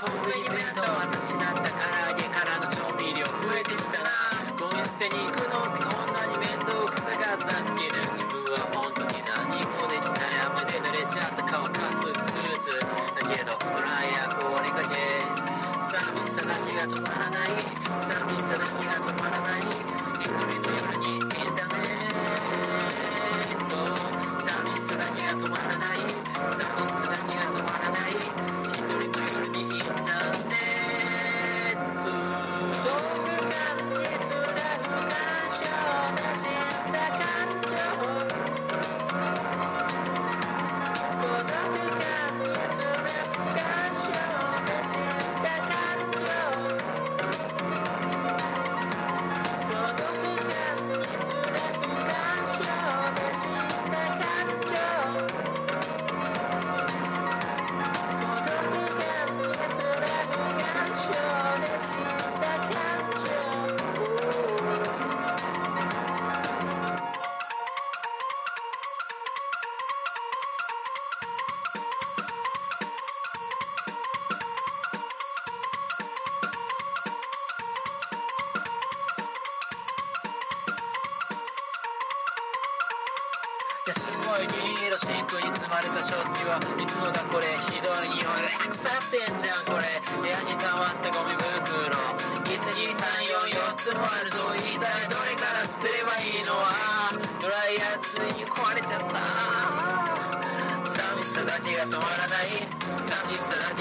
コンビニ弁当私なん唐揚げからの調味料増えてきたな。ゴミ捨てに行くのってこんなに面倒くさかったっけ。自分は本当に何もできない。雨で濡れちゃった乾かすスーツ。だけどドライヤー氷かけ。寒さだけが止まらない。やすごい銀色シンクに積まれた食器はいつのだこれ。ひどい匂い腐ってんじゃんこれ部屋に溜まったゴミ袋。12344つもあるぞ一体どれから捨てればいいのあードライヤーついに壊れちゃった。寂しさだけが止まらない。寂しさだけ